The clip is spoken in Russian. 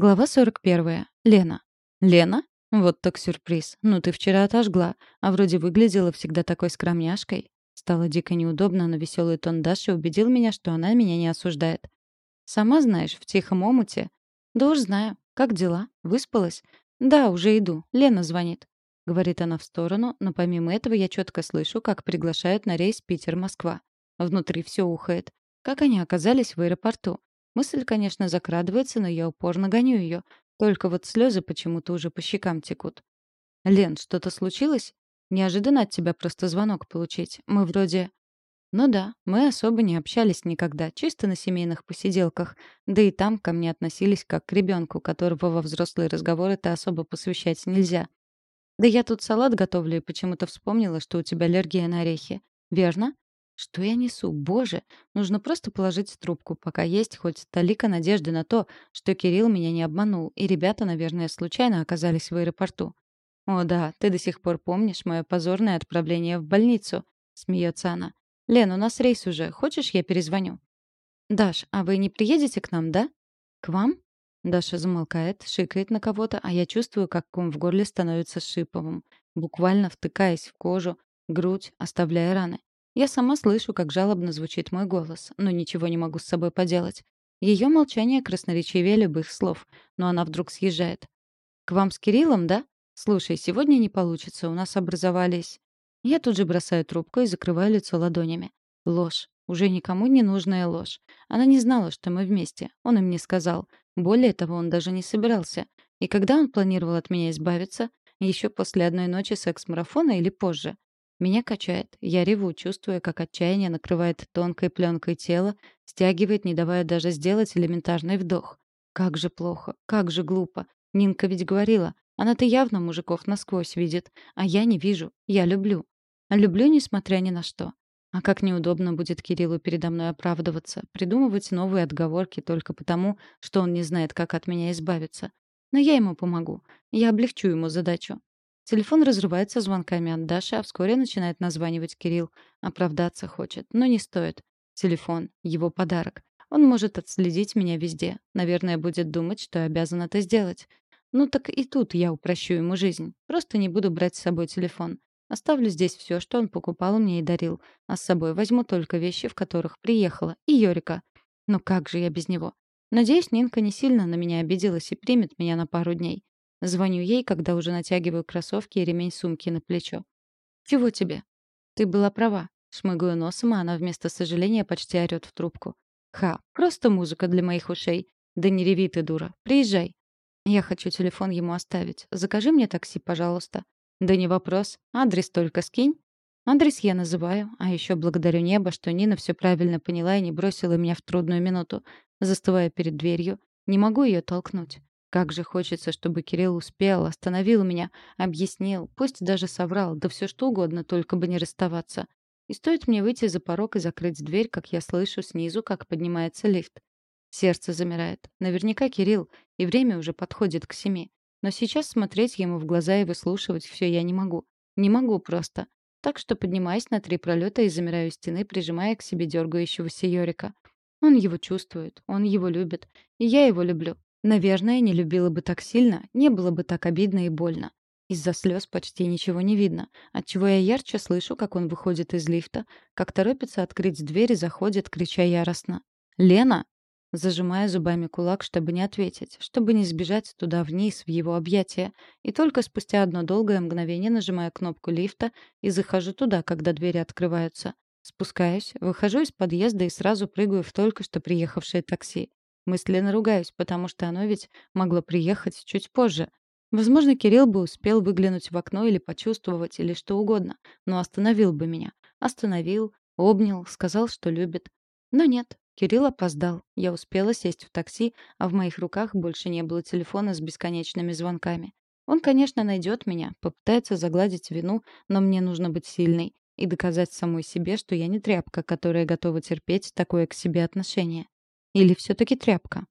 Глава 41. Лена. Лена? Вот так сюрприз. Ну ты вчера отожгла, а вроде выглядела всегда такой скромняшкой. Стало дико неудобно, но веселый тон Даши убедил меня, что она меня не осуждает. Сама знаешь, в тихом омуте. Да уж знаю. Как дела? Выспалась? Да, уже иду. Лена звонит. Говорит она в сторону, но помимо этого я четко слышу, как приглашают на рейс Питер-Москва. Внутри все ухает. Как они оказались в аэропорту? Мысль, конечно, закрадывается, но я упорно гоню ее. Только вот слезы почему-то уже по щекам текут. «Лен, что-то случилось? Неожиданно от тебя просто звонок получить. Мы вроде...» «Ну да, мы особо не общались никогда, чисто на семейных посиделках. Да и там ко мне относились как к ребенку, которого во взрослые разговоры-то особо посвящать нельзя. Да я тут салат готовлю и почему-то вспомнила, что у тебя аллергия на орехи. Верно? Что я несу? Боже! Нужно просто положить трубку, пока есть хоть талика надежды на то, что Кирилл меня не обманул, и ребята, наверное, случайно оказались в аэропорту. «О да, ты до сих пор помнишь мое позорное отправление в больницу», — смеется она. «Лен, у нас рейс уже. Хочешь, я перезвоню?» «Даш, а вы не приедете к нам, да?» «К вам?» Даша замолкает, шикает на кого-то, а я чувствую, как ком в горле становится шиповым, буквально втыкаясь в кожу, грудь, оставляя раны. Я сама слышу, как жалобно звучит мой голос, но ничего не могу с собой поделать. Ее молчание красноречивее любых слов, но она вдруг съезжает. «К вам с Кириллом, да? Слушай, сегодня не получится, у нас образовались...» Я тут же бросаю трубку и закрываю лицо ладонями. Ложь. Уже никому не нужная ложь. Она не знала, что мы вместе. Он им не сказал. Более того, он даже не собирался. И когда он планировал от меня избавиться? Еще после одной ночи секс-марафона или позже? Меня качает. Я реву, чувствуя, как отчаяние накрывает тонкой пленкой тело, стягивает, не давая даже сделать элементарный вдох. Как же плохо, как же глупо. Нинка ведь говорила, она-то явно мужиков насквозь видит, а я не вижу. Я люблю. Люблю, несмотря ни на что. А как неудобно будет Кириллу передо мной оправдываться, придумывать новые отговорки только потому, что он не знает, как от меня избавиться. Но я ему помогу. Я облегчу ему задачу. Телефон разрывается звонками от Даши, а вскоре начинает названивать Кирилл. Оправдаться хочет, но не стоит. Телефон — его подарок. Он может отследить меня везде. Наверное, будет думать, что обязан это сделать. Ну так и тут я упрощу ему жизнь. Просто не буду брать с собой телефон. Оставлю здесь все, что он покупал мне и дарил. А с собой возьму только вещи, в которых приехала. И Йорика. Но как же я без него? Надеюсь, Нинка не сильно на меня обиделась и примет меня на пару дней. Звоню ей, когда уже натягиваю кроссовки и ремень сумки на плечо. «Чего тебе?» «Ты была права». Шмыгаю носом, а она вместо сожаления почти орёт в трубку. «Ха, просто музыка для моих ушей. Да не реви ты, дура. Приезжай». «Я хочу телефон ему оставить. Закажи мне такси, пожалуйста». «Да не вопрос. Адрес только скинь». Адрес я называю, а еще благодарю небо, что Нина все правильно поняла и не бросила меня в трудную минуту. Застывая перед дверью, не могу ее толкнуть. Как же хочется, чтобы Кирилл успел, остановил меня, объяснил, пусть даже соврал, да все что угодно, только бы не расставаться. И стоит мне выйти за порог и закрыть дверь, как я слышу снизу, как поднимается лифт. Сердце замирает. Наверняка Кирилл, и время уже подходит к семи. Но сейчас смотреть ему в глаза и выслушивать все я не могу. Не могу просто. Так что поднимаюсь на три пролета и замираю стены, прижимая к себе дергающегося Йорика. Он его чувствует, он его любит, и я его люблю. Наверное, не любила бы так сильно, не было бы так обидно и больно. Из-за слез почти ничего не видно, отчего я ярче слышу, как он выходит из лифта, как торопится открыть дверь и заходит, крича яростно. «Лена!» Зажимая зубами кулак, чтобы не ответить, чтобы не сбежать туда вниз, в его объятия. И только спустя одно долгое мгновение нажимаю кнопку лифта и захожу туда, когда двери открываются. Спускаюсь, выхожу из подъезда и сразу прыгаю в только что приехавшее такси. Мысленно ругаюсь, потому что оно ведь могло приехать чуть позже. Возможно, Кирилл бы успел выглянуть в окно или почувствовать, или что угодно, но остановил бы меня. Остановил, обнял, сказал, что любит. Но нет, Кирилл опоздал. Я успела сесть в такси, а в моих руках больше не было телефона с бесконечными звонками. Он, конечно, найдет меня, попытается загладить вину, но мне нужно быть сильной и доказать самой себе, что я не тряпка, которая готова терпеть такое к себе отношение. Или все-таки тряпка?